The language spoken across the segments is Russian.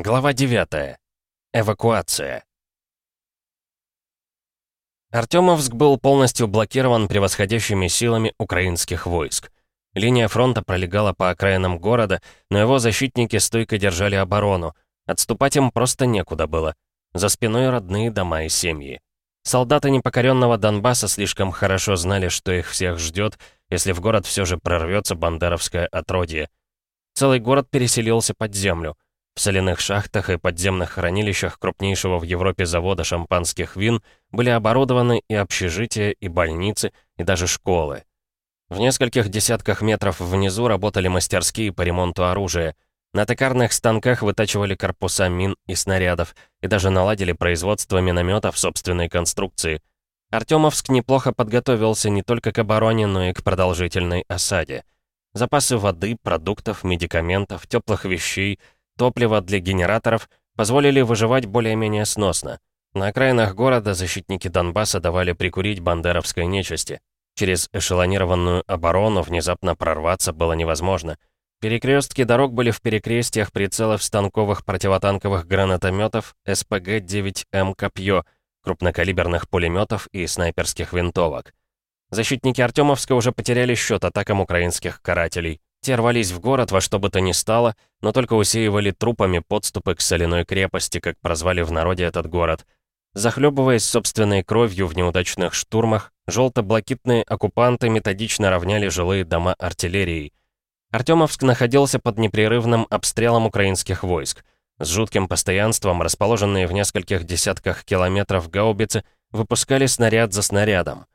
Глава 9. Эвакуация. Артемовск был полностью блокирован превосходящими силами украинских войск. Линия фронта пролегала по окраинам города, но его защитники стойко держали оборону. Отступать им просто некуда было. За спиной родные дома и семьи. Солдаты непокоренного Донбасса слишком хорошо знали, что их всех ждет, если в город все же прорвется бандеровское отродье. Целый город переселился под землю — в соляных шахтах и подземных хранилищах крупнейшего в Европе завода шампанских вин были оборудованы и общежития, и больницы, и даже школы. В нескольких десятках метров внизу работали мастерские по ремонту оружия. На токарных станках вытачивали корпуса мин и снарядов, и даже наладили производство минометов собственной конструкции. Артемовск неплохо подготовился не только к обороне, но и к продолжительной осаде. Запасы воды, продуктов, медикаментов, теплых вещей — Топливо для генераторов позволили выживать более-менее сносно. На окраинах города защитники Донбасса давали прикурить бандеровской нечисти. Через эшелонированную оборону внезапно прорваться было невозможно. Перекрестки дорог были в перекрестиях прицелов станковых противотанковых гранатометов СПГ-9М «Копье», крупнокалиберных пулеметов и снайперских винтовок. Защитники Артемовска уже потеряли счет атакам украинских карателей. Те рвались в город во что бы то ни стало, но только усеивали трупами подступы к соляной крепости, как прозвали в народе этот город. Захлебываясь собственной кровью в неудачных штурмах, желто-блакитные оккупанты методично равняли жилые дома артиллерией. Артемовск находился под непрерывным обстрелом украинских войск. С жутким постоянством, расположенные в нескольких десятках километров гаубицы, выпускали снаряд за снарядом.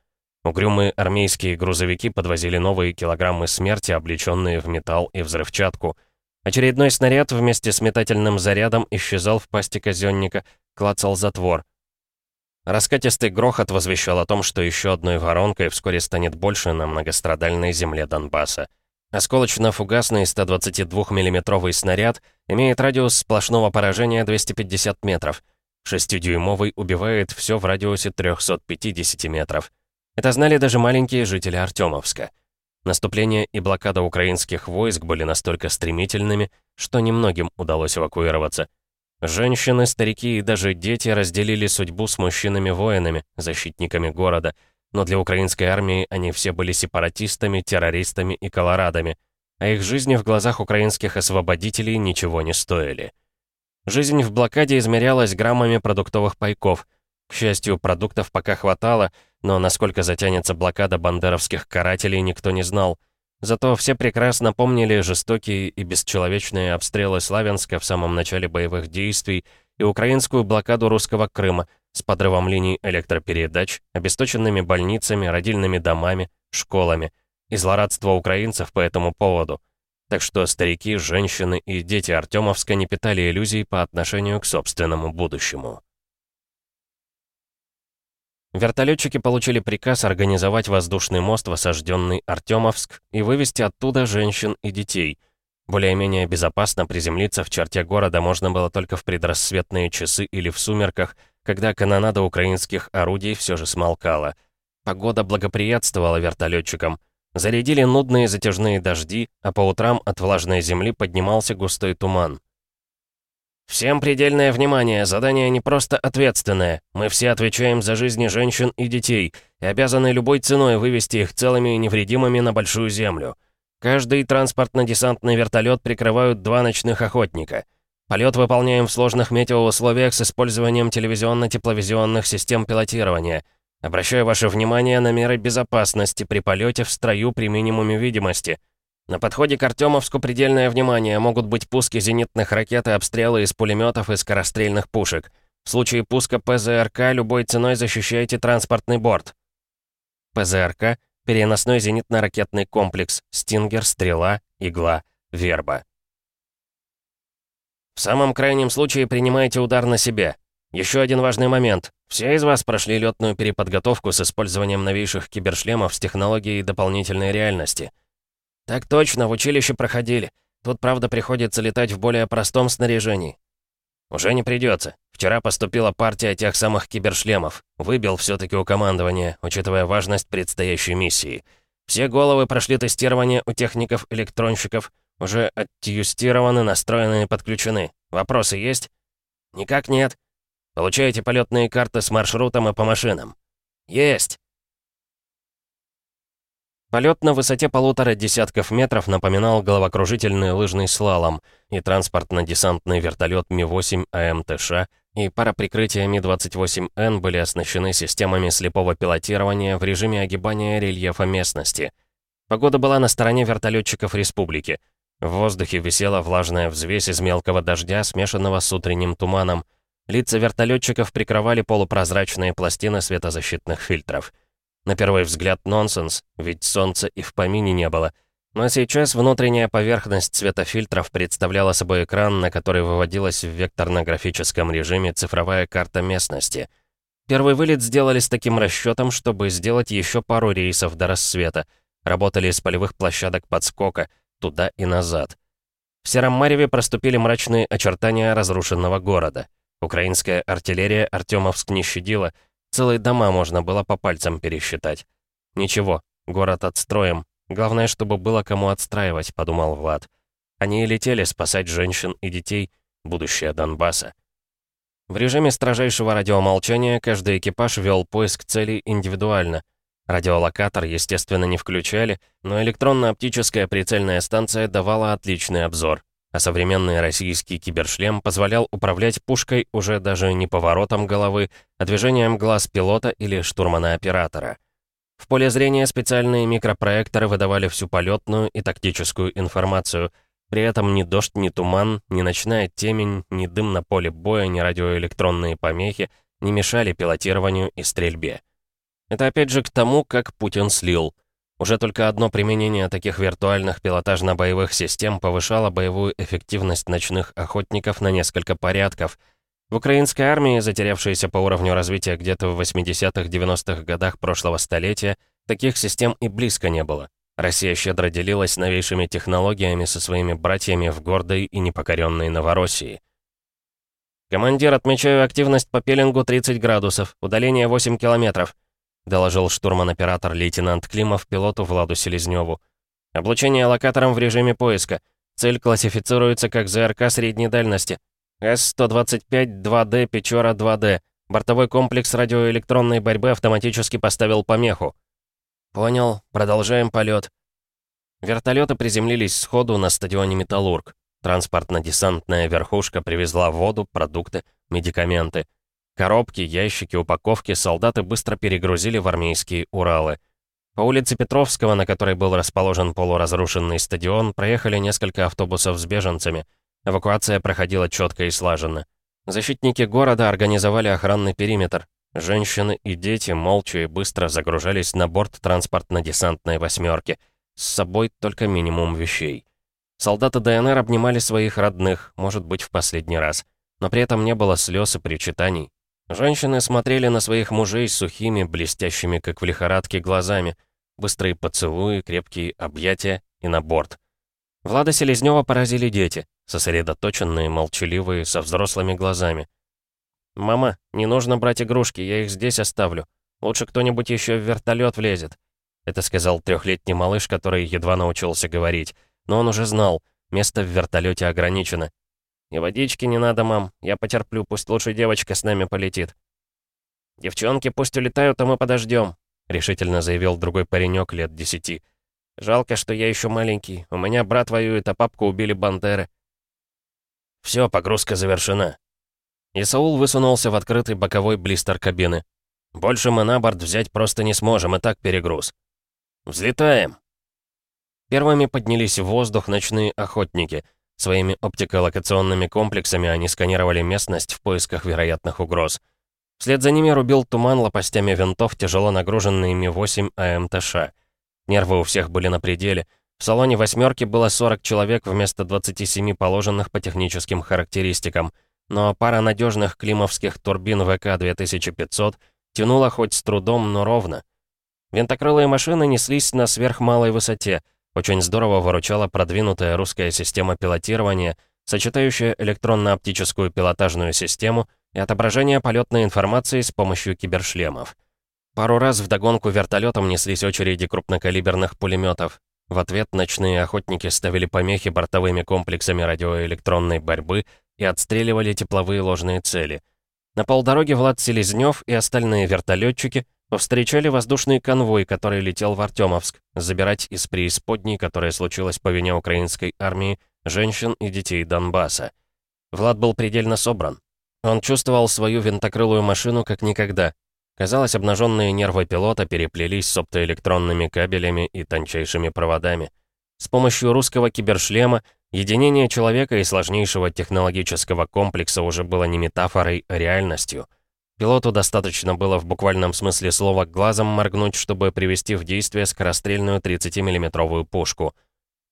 Угрюмые армейские грузовики подвозили новые килограммы смерти, облеченные в металл и взрывчатку. Очередной снаряд вместе с метательным зарядом исчезал в пасти казённика, клацал затвор. Раскатистый грохот возвещал о том, что еще одной воронкой вскоре станет больше на многострадальной земле Донбасса. Осколочно-фугасный 122 миллиметровый снаряд имеет радиус сплошного поражения 250 метров. Шестидюймовый убивает все в радиусе 350 метров. Это знали даже маленькие жители Артемовска. Наступление и блокада украинских войск были настолько стремительными, что немногим удалось эвакуироваться. Женщины, старики и даже дети разделили судьбу с мужчинами-воинами, защитниками города, но для украинской армии они все были сепаратистами, террористами и колорадами, а их жизни в глазах украинских освободителей ничего не стоили. Жизнь в блокаде измерялась граммами продуктовых пайков. К счастью, продуктов пока хватало — но насколько затянется блокада бандеровских карателей, никто не знал. Зато все прекрасно помнили жестокие и бесчеловечные обстрелы Славянска в самом начале боевых действий и украинскую блокаду русского Крыма с подрывом линий электропередач, обесточенными больницами, родильными домами, школами и злорадство украинцев по этому поводу. Так что старики, женщины и дети Артемовска не питали иллюзий по отношению к собственному будущему. Вертолетчики получили приказ организовать воздушный мост в осажденный Артемовск и вывести оттуда женщин и детей. Более-менее безопасно приземлиться в черте города можно было только в предрассветные часы или в сумерках, когда канонада украинских орудий все же смолкала. Погода благоприятствовала вертолетчикам. Зарядили нудные затяжные дожди, а по утрам от влажной земли поднимался густой туман. «Всем предельное внимание, задание не просто ответственное. Мы все отвечаем за жизни женщин и детей и обязаны любой ценой вывести их целыми и невредимыми на Большую Землю. Каждый транспортно-десантный вертолет прикрывают два ночных охотника. Полет выполняем в сложных метеоусловиях с использованием телевизионно-тепловизионных систем пилотирования. Обращаю ваше внимание на меры безопасности при полете в строю при минимуме видимости». На подходе к Артемовску предельное внимание, могут быть пуски зенитных ракет и обстрелы из пулеметов и скорострельных пушек. В случае пуска ПЗРК любой ценой защищайте транспортный борт. ПЗРК — переносной зенитно-ракетный комплекс, «Стингер», «Стрела», «Игла», «Верба». В самом крайнем случае принимайте удар на себя. Еще один важный момент. Все из вас прошли летную переподготовку с использованием новейших кибершлемов с технологией дополнительной реальности — «Так точно, в училище проходили. Тут, правда, приходится летать в более простом снаряжении». «Уже не придется. Вчера поступила партия тех самых кибершлемов. Выбил все таки у командования, учитывая важность предстоящей миссии. Все головы прошли тестирование у техников-электронщиков, уже оттюстированы, настроены и подключены. Вопросы есть?» «Никак нет. Получаете полетные карты с маршрутом и по машинам?» «Есть!» Полет на высоте полутора десятков метров напоминал головокружительный лыжный слалом, и транспортно-десантный вертолет Ми-8 АМТШ и пара прикрытия Ми-28Н были оснащены системами слепого пилотирования в режиме огибания рельефа местности. Погода была на стороне вертолетчиков республики. В воздухе висела влажная взвесь из мелкого дождя, смешанного с утренним туманом. Лица вертолетчиков прикрывали полупрозрачные пластины светозащитных фильтров. На первый взгляд нонсенс, ведь солнца и в помине не было. Но сейчас внутренняя поверхность светофильтров представляла собой экран, на который выводилась в векторно-графическом режиме цифровая карта местности. Первый вылет сделали с таким расчетом, чтобы сделать еще пару рейсов до рассвета. Работали с полевых площадок подскока, туда и назад. В Сером Мареве проступили мрачные очертания разрушенного города. Украинская артиллерия Артемовск не щадила — Целые дома можно было по пальцам пересчитать. Ничего, город отстроим. Главное, чтобы было кому отстраивать, подумал Влад. Они и летели спасать женщин и детей, будущее Донбасса. В режиме строжайшего радиомолчания каждый экипаж вел поиск целей индивидуально. Радиолокатор, естественно, не включали, но электронно-оптическая прицельная станция давала отличный обзор а современный российский кибершлем позволял управлять пушкой уже даже не поворотом головы, а движением глаз пилота или штурмана-оператора. В поле зрения специальные микропроекторы выдавали всю полетную и тактическую информацию. При этом ни дождь, ни туман, ни ночная темень, ни дым на поле боя, ни радиоэлектронные помехи не мешали пилотированию и стрельбе. Это опять же к тому, как Путин слил – уже только одно применение таких виртуальных пилотажно-боевых систем повышало боевую эффективность ночных охотников на несколько порядков. В украинской армии, затерявшейся по уровню развития где-то в 80-х-90-х годах прошлого столетия, таких систем и близко не было. Россия щедро делилась новейшими технологиями со своими братьями в гордой и непокоренной Новороссии. «Командир, отмечаю активность по пеленгу 30 градусов, удаление 8 километров», — доложил штурман-оператор лейтенант Климов пилоту Владу Селезневу. «Облучение локатором в режиме поиска. Цель классифицируется как ЗРК средней дальности. С-125 2D Печора 2D. Бортовой комплекс радиоэлектронной борьбы автоматически поставил помеху». «Понял. Продолжаем полет. Вертолеты приземлились сходу на стадионе «Металлург». Транспортно-десантная верхушка привезла воду, продукты, медикаменты. Коробки, ящики, упаковки солдаты быстро перегрузили в армейские Уралы. По улице Петровского, на которой был расположен полуразрушенный стадион, проехали несколько автобусов с беженцами. Эвакуация проходила четко и слаженно. Защитники города организовали охранный периметр. Женщины и дети молча и быстро загружались на борт транспортно-десантной «восьмерки». С собой только минимум вещей. Солдаты ДНР обнимали своих родных, может быть, в последний раз. Но при этом не было слез и причитаний. Женщины смотрели на своих мужей сухими, блестящими, как в лихорадке, глазами. Быстрые поцелуи, крепкие объятия и на борт. Влада Селезнева поразили дети, сосредоточенные, молчаливые, со взрослыми глазами. «Мама, не нужно брать игрушки, я их здесь оставлю. Лучше кто-нибудь еще в вертолет влезет», — это сказал трехлетний малыш, который едва научился говорить. Но он уже знал, место в вертолете ограничено, «И водички не надо, мам. Я потерплю, пусть лучше девочка с нами полетит». «Девчонки пусть улетают, а мы подождем», — решительно заявил другой паренек лет десяти. «Жалко, что я еще маленький. У меня брат воюет, а папку убили бандеры». «Все, погрузка завершена». Исаул высунулся в открытый боковой блистер кабины. «Больше мы на борт взять просто не сможем, и так перегруз». «Взлетаем!» Первыми поднялись в воздух ночные охотники — Своими оптиколокационными комплексами они сканировали местность в поисках вероятных угроз. Вслед за ними рубил туман лопастями винтов тяжело нагруженный Ми-8 АМТШ. Нервы у всех были на пределе. В салоне «восьмерки» было 40 человек вместо 27 положенных по техническим характеристикам. Но пара надежных климовских турбин ВК-2500 тянула хоть с трудом, но ровно. Винтокрылые машины неслись на сверхмалой высоте — очень здорово выручала продвинутая русская система пилотирования, сочетающая электронно-оптическую пилотажную систему и отображение полетной информации с помощью кибершлемов. Пару раз вдогонку вертолетам неслись очереди крупнокалиберных пулеметов. В ответ ночные охотники ставили помехи бортовыми комплексами радиоэлектронной борьбы, и отстреливали тепловые ложные цели. На полдороге Влад Селезнёв и остальные вертолетчики повстречали воздушный конвой, который летел в Артемовск, забирать из преисподней, которая случилась по вине украинской армии, женщин и детей Донбасса. Влад был предельно собран. Он чувствовал свою винтокрылую машину как никогда. Казалось, обнаженные нервы пилота переплелись с оптоэлектронными кабелями и тончайшими проводами. С помощью русского кибершлема единение человека и сложнейшего технологического комплекса уже было не метафорой, а реальностью. Пилоту достаточно было в буквальном смысле слова глазом моргнуть, чтобы привести в действие скорострельную 30-миллиметровую пушку.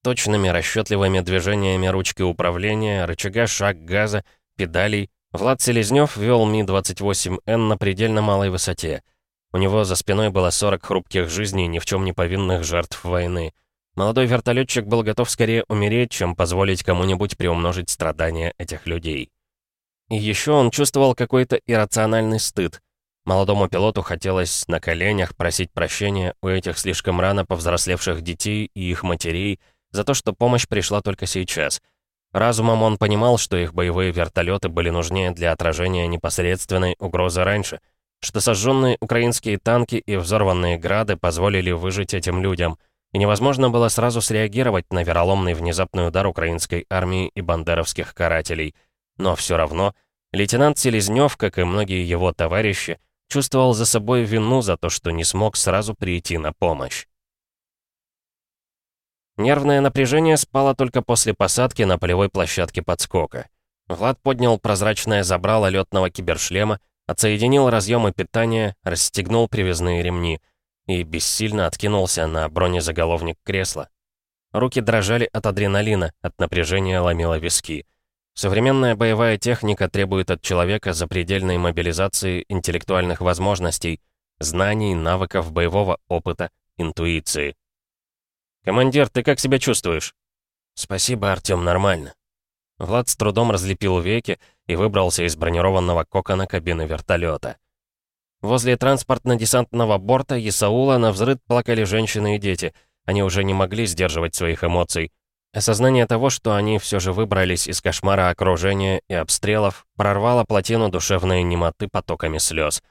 Точными расчетливыми движениями ручки управления, рычага шаг газа, педалей, Влад Селезнёв вел Ми-28Н на предельно малой высоте. У него за спиной было 40 хрупких жизней ни в чем не повинных жертв войны. Молодой вертолетчик был готов скорее умереть, чем позволить кому-нибудь приумножить страдания этих людей. И еще он чувствовал какой-то иррациональный стыд. Молодому пилоту хотелось на коленях просить прощения у этих слишком рано повзрослевших детей и их матерей за то, что помощь пришла только сейчас. Разумом он понимал, что их боевые вертолеты были нужнее для отражения непосредственной угрозы раньше, что сожженные украинские танки и взорванные грады позволили выжить этим людям, и невозможно было сразу среагировать на вероломный внезапный удар украинской армии и бандеровских карателей — но все равно лейтенант Селезнёв, как и многие его товарищи, чувствовал за собой вину за то, что не смог сразу прийти на помощь. Нервное напряжение спало только после посадки на полевой площадке подскока. Влад поднял прозрачное забрало летного кибершлема, отсоединил разъемы питания, расстегнул привязные ремни и бессильно откинулся на бронезаголовник кресла. Руки дрожали от адреналина, от напряжения ломило виски. Современная боевая техника требует от человека запредельной мобилизации интеллектуальных возможностей, знаний, навыков, боевого опыта, интуиции. «Командир, ты как себя чувствуешь?» «Спасибо, Артём, нормально». Влад с трудом разлепил веки и выбрался из бронированного кокона кабины вертолета. Возле транспортно-десантного борта Исаула на взрыв плакали женщины и дети. Они уже не могли сдерживать своих эмоций. Осознание того, что они все же выбрались из кошмара окружения и обстрелов, прорвало плотину душевной немоты потоками слез.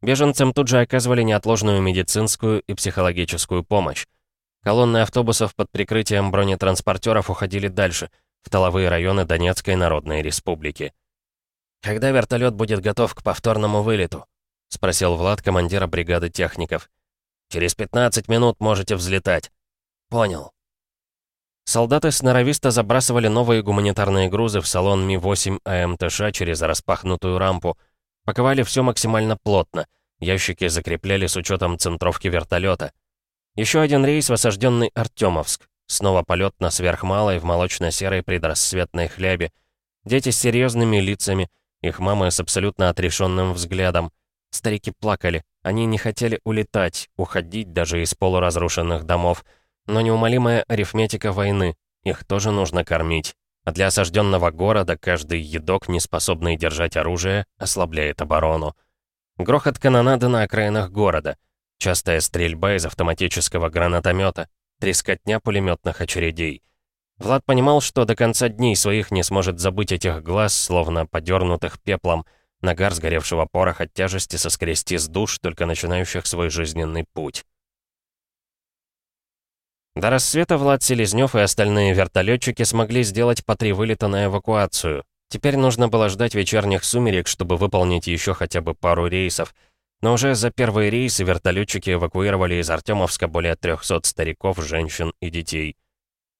Беженцам тут же оказывали неотложную медицинскую и психологическую помощь. Колонны автобусов под прикрытием бронетранспортеров уходили дальше, в тыловые районы Донецкой Народной Республики. «Когда вертолет будет готов к повторному вылету?» — спросил Влад командира бригады техников. «Через 15 минут можете взлетать». «Понял». Солдаты сноровисто забрасывали новые гуманитарные грузы в салон Ми-8 АМТШ через распахнутую рампу. Паковали все максимально плотно. Ящики закрепляли с учетом центровки вертолета. Еще один рейс в осажденный Артемовск. Снова полет на сверхмалой в молочно-серой предрассветной хлябе. Дети с серьезными лицами, их мамы с абсолютно отрешенным взглядом. Старики плакали, они не хотели улетать, уходить даже из полуразрушенных домов но неумолимая арифметика войны. Их тоже нужно кормить. А для осажденного города каждый едок, не способный держать оружие, ослабляет оборону. Грохот канонады на окраинах города. Частая стрельба из автоматического гранатомета. Трескотня пулеметных очередей. Влад понимал, что до конца дней своих не сможет забыть этих глаз, словно подернутых пеплом, нагар сгоревшего пороха тяжести соскрести с душ, только начинающих свой жизненный путь. До рассвета Влад Селезнёв и остальные вертолетчики смогли сделать по три вылета на эвакуацию. Теперь нужно было ждать вечерних сумерек, чтобы выполнить еще хотя бы пару рейсов. Но уже за первые рейсы вертолетчики эвакуировали из Артемовска более 300 стариков, женщин и детей.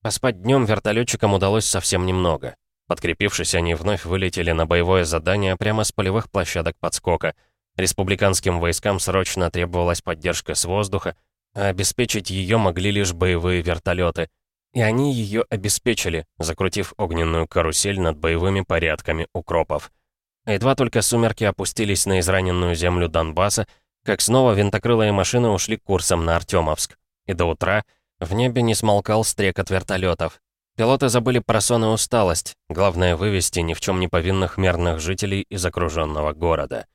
Поспать днем вертолетчикам удалось совсем немного. Подкрепившись, они вновь вылетели на боевое задание прямо с полевых площадок подскока. Республиканским войскам срочно требовалась поддержка с воздуха, а обеспечить ее могли лишь боевые вертолеты. И они ее обеспечили, закрутив огненную карусель над боевыми порядками укропов. Едва только сумерки опустились на израненную землю Донбасса, как снова винтокрылые машины ушли курсом на Артемовск. И до утра в небе не смолкал стрекот вертолетов. Пилоты забыли про сон и усталость, главное вывести ни в чем не повинных мирных жителей из окруженного города.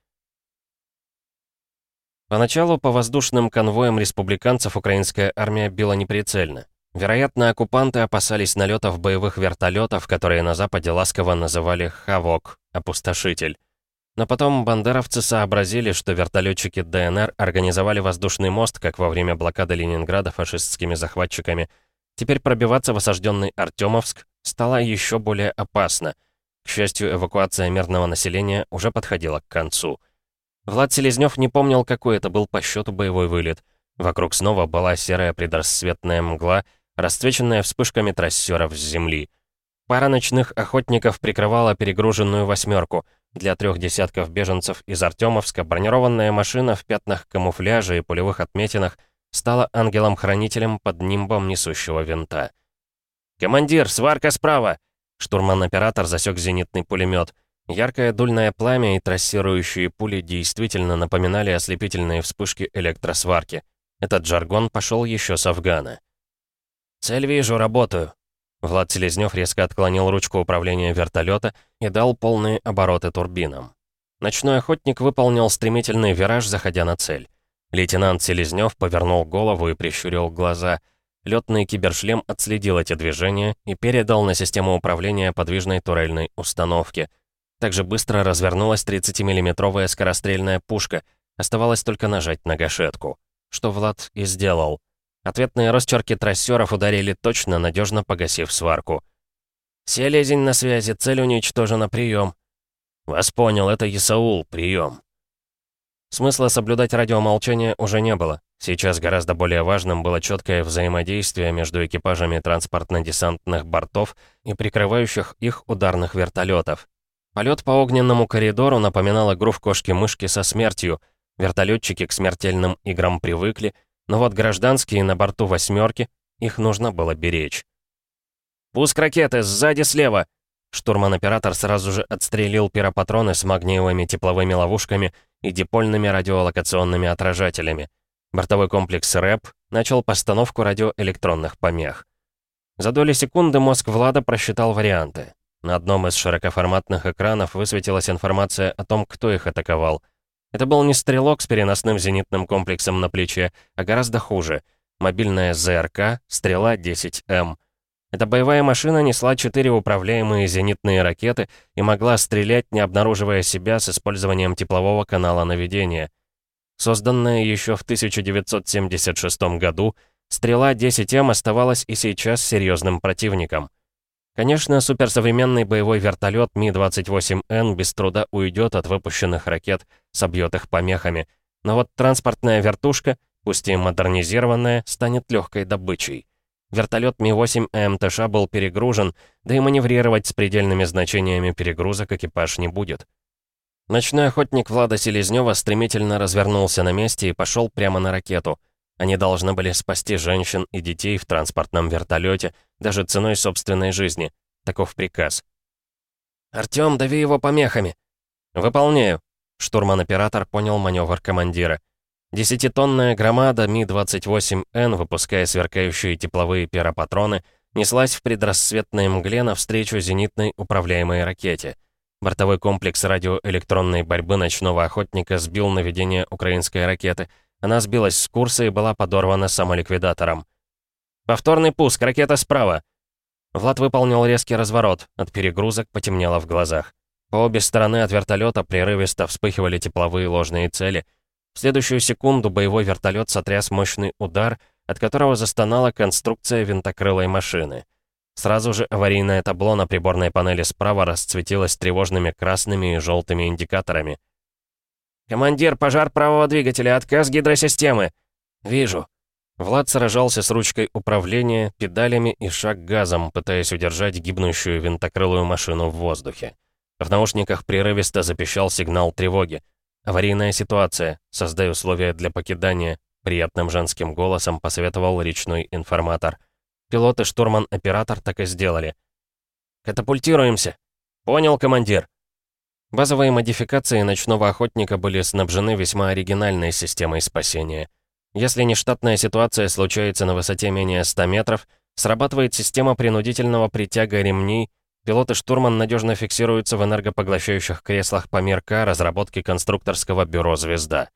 Поначалу по воздушным конвоям республиканцев украинская армия била неприцельно. Вероятно, оккупанты опасались налетов боевых вертолетов, которые на Западе ласково называли «Хавок» — «Опустошитель». Но потом бандеровцы сообразили, что вертолетчики ДНР организовали воздушный мост, как во время блокады Ленинграда фашистскими захватчиками. Теперь пробиваться в осажденный Артемовск стало еще более опасно. К счастью, эвакуация мирного населения уже подходила к концу. Влад Селезнев не помнил, какой это был по счету боевой вылет. Вокруг снова была серая предрассветная мгла, расцвеченная вспышками трассеров с земли. Пара ночных охотников прикрывала перегруженную «восьмерку». Для трех десятков беженцев из Артемовска бронированная машина в пятнах камуфляжа и пулевых отметинах стала ангелом-хранителем под нимбом несущего винта. «Командир, сварка справа!» Штурман-оператор засек зенитный пулемет. Яркое дульное пламя и трассирующие пули действительно напоминали ослепительные вспышки электросварки. Этот жаргон пошел еще с Афгана. «Цель вижу, работаю», Влад Селезнёв резко отклонил ручку управления вертолета и дал полные обороты турбинам. Ночной охотник выполнил стремительный вираж, заходя на цель. Лейтенант Селезнёв повернул голову и прищурил глаза. Лётный кибершлем отследил эти движения и передал на систему управления подвижной турельной установки. Также быстро развернулась 30-миллиметровая скорострельная пушка. Оставалось только нажать на гашетку. Что Влад и сделал. Ответные росчерки трассеров ударили точно, надежно погасив сварку. «Селезень на связи, цель уничтожена, прием». «Вас понял, это Исаул, прием». Смысла соблюдать радиомолчание уже не было. Сейчас гораздо более важным было четкое взаимодействие между экипажами транспортно-десантных бортов и прикрывающих их ударных вертолетов. Полет по огненному коридору напоминал игру в кошки-мышки со смертью. Вертолетчики к смертельным играм привыкли, но вот гражданские на борту «восьмерки», их нужно было беречь. «Пуск ракеты! Сзади слева!» Штурман-оператор сразу же отстрелил пиропатроны с магниевыми тепловыми ловушками и дипольными радиолокационными отражателями. Бортовой комплекс РЭП начал постановку радиоэлектронных помех. За доли секунды мозг Влада просчитал варианты. На одном из широкоформатных экранов высветилась информация о том, кто их атаковал. Это был не стрелок с переносным зенитным комплексом на плече, а гораздо хуже. Мобильная ЗРК «Стрела-10М». Эта боевая машина несла четыре управляемые зенитные ракеты и могла стрелять, не обнаруживая себя с использованием теплового канала наведения. Созданная еще в 1976 году, «Стрела-10М» оставалась и сейчас серьезным противником. Конечно, суперсовременный боевой вертолет Ми-28Н без труда уйдет от выпущенных ракет, собьет их помехами. Но вот транспортная вертушка, пусть и модернизированная, станет легкой добычей. Вертолет Ми-8 МТШ был перегружен, да и маневрировать с предельными значениями перегрузок экипаж не будет. Ночной охотник Влада Селезнева стремительно развернулся на месте и пошел прямо на ракету — они должны были спасти женщин и детей в транспортном вертолете, даже ценой собственной жизни. Таков приказ. «Артём, дави его помехами!» «Выполняю!» Штурман-оператор понял маневр командира. Десятитонная громада Ми-28Н, выпуская сверкающие тепловые пиропатроны, неслась в предрассветной мгле навстречу зенитной управляемой ракете. Бортовой комплекс радиоэлектронной борьбы ночного охотника сбил наведение украинской ракеты — она сбилась с курса и была подорвана самоликвидатором. «Повторный пуск, ракета справа!» Влад выполнил резкий разворот, от перегрузок потемнело в глазах. По обе стороны от вертолета прерывисто вспыхивали тепловые ложные цели. В следующую секунду боевой вертолет сотряс мощный удар, от которого застонала конструкция винтокрылой машины. Сразу же аварийное табло на приборной панели справа расцветилось тревожными красными и желтыми индикаторами. «Командир, пожар правого двигателя, отказ гидросистемы!» «Вижу». Влад сражался с ручкой управления, педалями и шаг газом, пытаясь удержать гибнущую винтокрылую машину в воздухе. В наушниках прерывисто запищал сигнал тревоги. «Аварийная ситуация. Создай условия для покидания», — приятным женским голосом посоветовал речной информатор. Пилот и штурман-оператор так и сделали. «Катапультируемся!» «Понял, командир!» Базовые модификации ночного охотника были снабжены весьма оригинальной системой спасения. Если нештатная ситуация случается на высоте менее 100 метров, срабатывает система принудительного притяга ремней, пилот и штурман надежно фиксируются в энергопоглощающих креслах по мерка разработки конструкторского бюро «Звезда».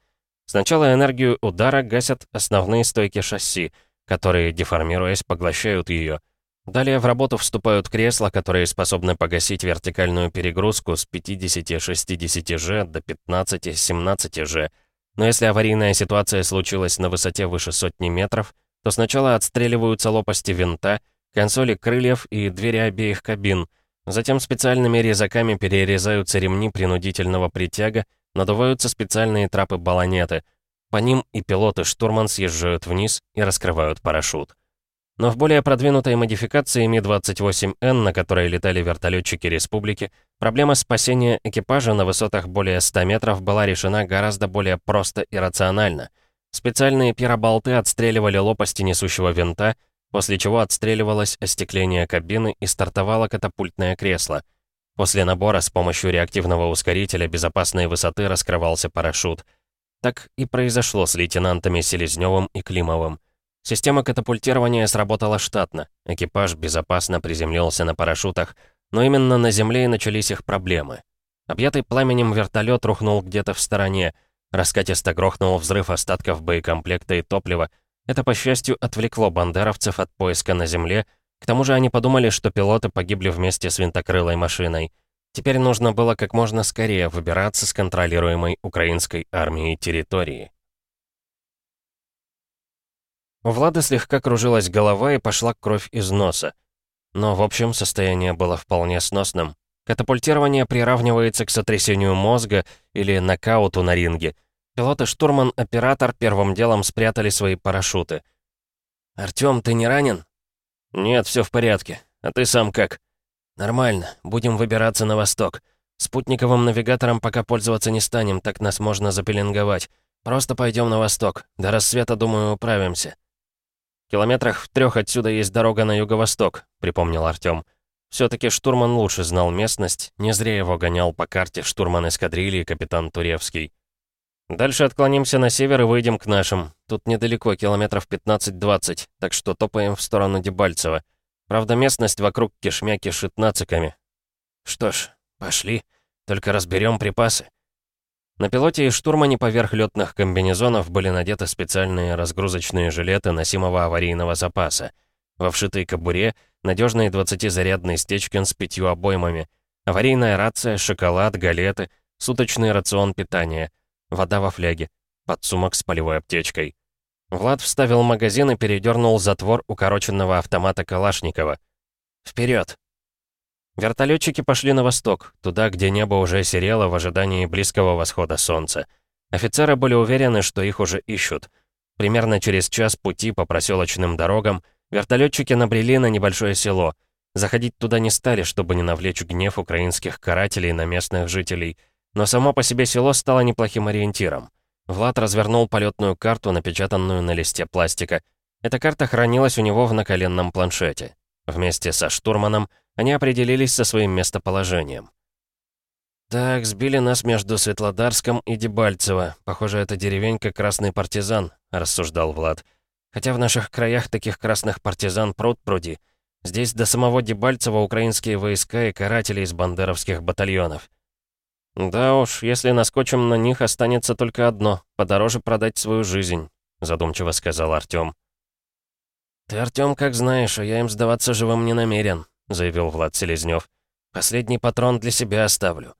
Сначала энергию удара гасят основные стойки шасси, которые, деформируясь, поглощают ее. Далее в работу вступают кресла, которые способны погасить вертикальную перегрузку с 50-60 Ж до 15-17 Ж. Но если аварийная ситуация случилась на высоте выше сотни метров, то сначала отстреливаются лопасти винта, консоли крыльев и двери обеих кабин. Затем специальными резаками перерезаются ремни принудительного притяга, надуваются специальные трапы-баллонеты. По ним и пилот, и штурман съезжают вниз и раскрывают парашют. Но в более продвинутой модификации Ми-28Н, на которой летали вертолетчики республики, проблема спасения экипажа на высотах более 100 метров была решена гораздо более просто и рационально. Специальные пироболты отстреливали лопасти несущего винта, после чего отстреливалось остекление кабины и стартовало катапультное кресло. После набора с помощью реактивного ускорителя безопасной высоты раскрывался парашют. Так и произошло с лейтенантами Селезнёвым и Климовым. Система катапультирования сработала штатно. Экипаж безопасно приземлился на парашютах, но именно на земле и начались их проблемы. Объятый пламенем вертолет рухнул где-то в стороне. Раскатисто грохнул взрыв остатков боекомплекта и топлива. Это, по счастью, отвлекло бандеровцев от поиска на земле. К тому же они подумали, что пилоты погибли вместе с винтокрылой машиной. Теперь нужно было как можно скорее выбираться с контролируемой украинской армией территории. У Влада слегка кружилась голова и пошла кровь из носа. Но, в общем, состояние было вполне сносным. Катапультирование приравнивается к сотрясению мозга или нокауту на ринге. Пилот и штурман-оператор первым делом спрятали свои парашюты. «Артём, ты не ранен?» «Нет, все в порядке. А ты сам как?» «Нормально. Будем выбираться на восток. Спутниковым навигатором пока пользоваться не станем, так нас можно запеленговать. Просто пойдем на восток. До рассвета, думаю, управимся». «Километрах в трех отсюда есть дорога на юго-восток», — припомнил Артём. Все-таки штурман лучше знал местность, не зря его гонял по карте штурман эскадрильи капитан Туревский. «Дальше отклонимся на север и выйдем к нашим. Тут недалеко, километров 15-20, так что топаем в сторону Дебальцева. Правда, местность вокруг кишмя кишит нациками». «Что ж, пошли. Только разберем припасы». На пилоте и штурмане поверх летных комбинезонов были надеты специальные разгрузочные жилеты носимого аварийного запаса. Во вшитой кобуре надежный 20-зарядный стечкин с пятью обоймами, аварийная рация, шоколад, галеты, суточный рацион питания, вода во фляге, подсумок с полевой аптечкой. Влад вставил магазин и передернул затвор укороченного автомата Калашникова. «Вперед!» Вертолетчики пошли на восток, туда, где небо уже серело в ожидании близкого восхода солнца. Офицеры были уверены, что их уже ищут. Примерно через час пути по проселочным дорогам вертолетчики набрели на небольшое село. Заходить туда не стали, чтобы не навлечь гнев украинских карателей на местных жителей. Но само по себе село стало неплохим ориентиром. Влад развернул полетную карту, напечатанную на листе пластика. Эта карта хранилась у него в наколенном планшете. Вместе со штурманом они определились со своим местоположением. «Так, сбили нас между Светлодарском и Дебальцево. Похоже, это деревенька Красный партизан», — рассуждал Влад. «Хотя в наших краях таких красных партизан пруд-пруди. Здесь до самого Дебальцева украинские войска и каратели из бандеровских батальонов». «Да уж, если наскочим на них, останется только одно — подороже продать свою жизнь», — задумчиво сказал Артём. «Ты, Артём, как знаешь, а я им сдаваться живым не намерен», — заявил Влад Селезнёв. «Последний патрон для себя оставлю».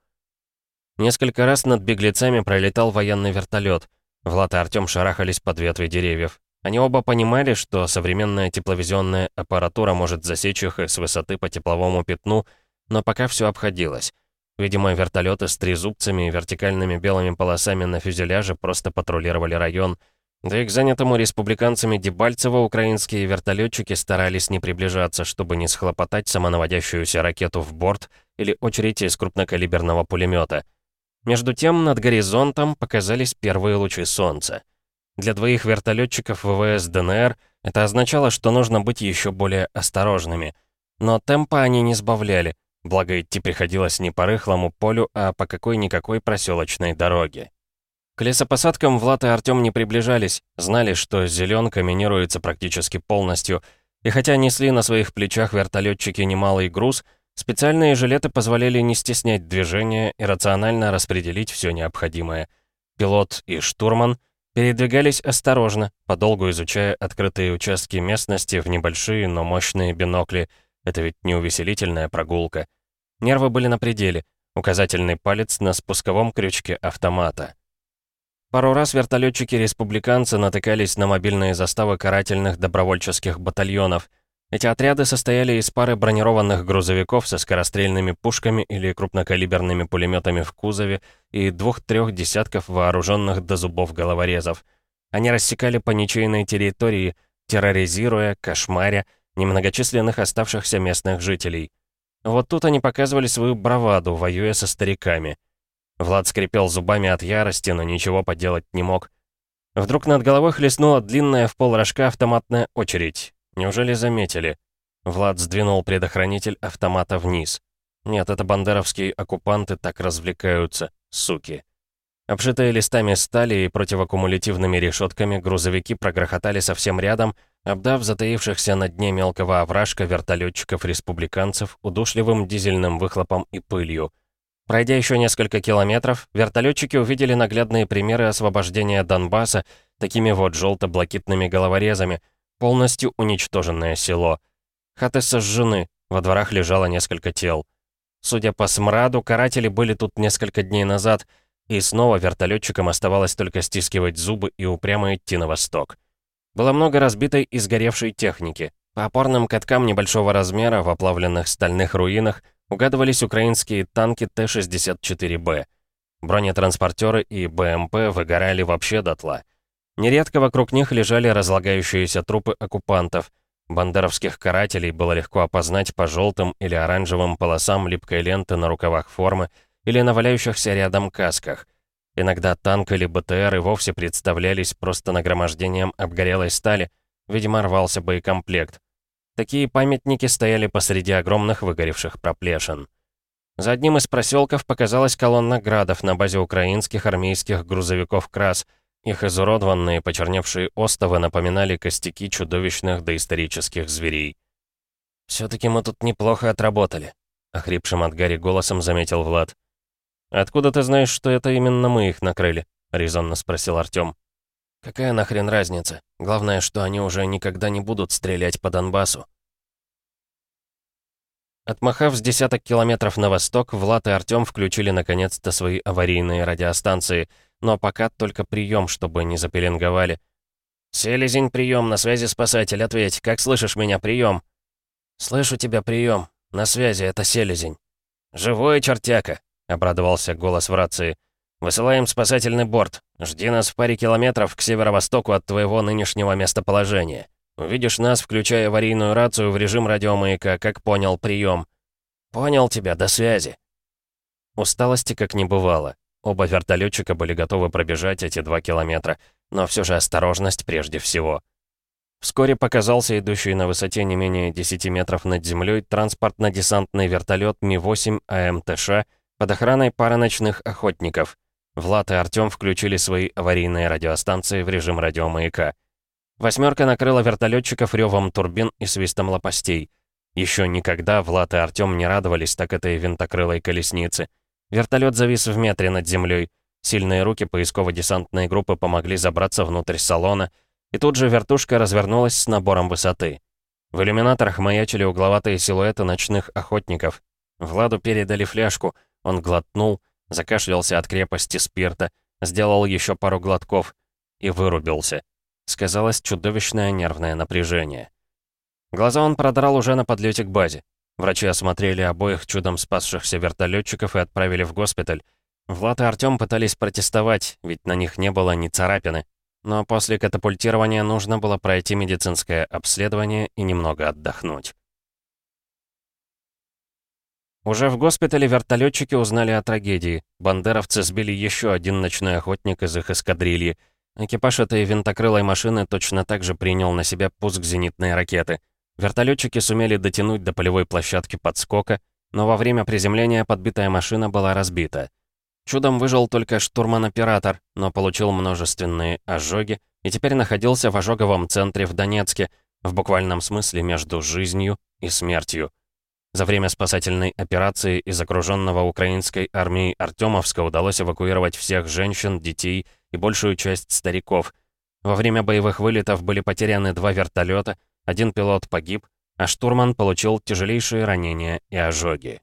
Несколько раз над беглецами пролетал военный вертолет. Влад и Артём шарахались под ветви деревьев. Они оба понимали, что современная тепловизионная аппаратура может засечь их с высоты по тепловому пятну, но пока все обходилось. Видимо, вертолеты с трезубцами и вертикальными белыми полосами на фюзеляже просто патрулировали район — да и к занятому республиканцами Дебальцево украинские вертолетчики старались не приближаться, чтобы не схлопотать самонаводящуюся ракету в борт или очередь из крупнокалиберного пулемета. Между тем, над горизонтом показались первые лучи солнца. Для двоих вертолетчиков ВВС ДНР это означало, что нужно быть еще более осторожными. Но темпа они не сбавляли, благо идти приходилось не по рыхлому полю, а по какой-никакой проселочной дороге. К лесопосадкам Влад и Артём не приближались, знали, что зеленка минируется практически полностью, и хотя несли на своих плечах вертолетчики немалый груз, специальные жилеты позволяли не стеснять движения и рационально распределить все необходимое. Пилот и штурман Передвигались осторожно, подолгу изучая открытые участки местности в небольшие, но мощные бинокли. Это ведь не увеселительная прогулка. Нервы были на пределе. Указательный палец на спусковом крючке автомата. Пару раз вертолетчики-республиканцы натыкались на мобильные заставы карательных добровольческих батальонов. Эти отряды состояли из пары бронированных грузовиков со скорострельными пушками или крупнокалиберными пулеметами в кузове и двух-трех десятков вооруженных до зубов головорезов. Они рассекали по ничейной территории, терроризируя, кошмаря немногочисленных оставшихся местных жителей. Вот тут они показывали свою браваду, воюя со стариками. Влад скрипел зубами от ярости, но ничего поделать не мог. Вдруг над головой хлестнула длинная в полрожка автоматная очередь. Неужели заметили? Влад сдвинул предохранитель автомата вниз. Нет, это бандеровские оккупанты так развлекаются, суки. Обшитые листами стали и противокумулятивными решетками, грузовики прогрохотали совсем рядом, обдав затаившихся на дне мелкого овражка вертолетчиков-республиканцев удушливым дизельным выхлопом и пылью. Пройдя еще несколько километров, вертолетчики увидели наглядные примеры освобождения Донбасса такими вот желто-блакитными головорезами, полностью уничтоженное село. Хаты сожжены, во дворах лежало несколько тел. Судя по смраду, каратели были тут несколько дней назад, и снова вертолетчикам оставалось только стискивать зубы и упрямо идти на восток. Было много разбитой и сгоревшей техники. По опорным каткам небольшого размера в оплавленных стальных руинах угадывались украинские танки Т-64Б. Бронетранспортеры и БМП выгорали вообще дотла. Нередко вокруг них лежали разлагающиеся трупы оккупантов. Бандеровских карателей было легко опознать по желтым или оранжевым полосам липкой ленты на рукавах формы или на валяющихся рядом касках. Иногда танк или БТР и вовсе представлялись просто нагромождением обгорелой стали, видимо, рвался боекомплект. Такие памятники стояли посреди огромных выгоревших проплешин. За одним из проселков показалась колонна градов на базе украинских армейских грузовиков «Крас». Их изуродованные, почерневшие остовы напоминали костяки чудовищных доисторических зверей. «Все-таки мы тут неплохо отработали», — охрипшим от Гарри голосом заметил Влад. «Откуда ты знаешь, что это именно мы их накрыли?» — резонно спросил Артём. Какая нахрен разница? Главное, что они уже никогда не будут стрелять по Донбассу. Отмахав с десяток километров на восток, Влад и Артём включили наконец-то свои аварийные радиостанции, но пока только прием, чтобы не запеленговали. «Селезень, прием, на связи спасатель, ответь, как слышишь меня, прием?» «Слышу тебя, прием, на связи, это Селезень». «Живой, чертяка!» — обрадовался голос в рации. Высылаем спасательный борт. Жди нас в паре километров к северо-востоку от твоего нынешнего местоположения. Увидишь нас, включая аварийную рацию в режим радиомаяка, как понял, прием. Понял тебя, до связи. Усталости как не бывало. Оба вертолетчика были готовы пробежать эти два километра, но все же осторожность прежде всего. Вскоре показался идущий на высоте не менее 10 метров над землей транспортно-десантный вертолет Ми-8 АМТШ под охраной пары ночных охотников. Влад и Артём включили свои аварийные радиостанции в режим радиомаяка. «Восьмерка» накрыла вертолетчиков ревом турбин и свистом лопастей. Еще никогда Влад и Артём не радовались так этой винтокрылой колеснице. Вертолет завис в метре над землей. Сильные руки поисково-десантной группы помогли забраться внутрь салона, и тут же вертушка развернулась с набором высоты. В иллюминаторах маячили угловатые силуэты ночных охотников. Владу передали фляжку, он глотнул, закашлялся от крепости спирта, сделал еще пару глотков и вырубился. Сказалось чудовищное нервное напряжение. Глаза он продрал уже на подлете к базе. Врачи осмотрели обоих чудом спасшихся вертолетчиков и отправили в госпиталь. Влад и Артём пытались протестовать, ведь на них не было ни царапины. Но после катапультирования нужно было пройти медицинское обследование и немного отдохнуть. Уже в госпитале вертолетчики узнали о трагедии. Бандеровцы сбили еще один ночной охотник из их эскадрильи. Экипаж этой винтокрылой машины точно так же принял на себя пуск зенитной ракеты. Вертолетчики сумели дотянуть до полевой площадки подскока, но во время приземления подбитая машина была разбита. Чудом выжил только штурман-оператор, но получил множественные ожоги и теперь находился в ожоговом центре в Донецке, в буквальном смысле между жизнью и смертью. За время спасательной операции из окруженного украинской армией Артемовска удалось эвакуировать всех женщин, детей и большую часть стариков. Во время боевых вылетов были потеряны два вертолета, один пилот погиб, а штурман получил тяжелейшие ранения и ожоги.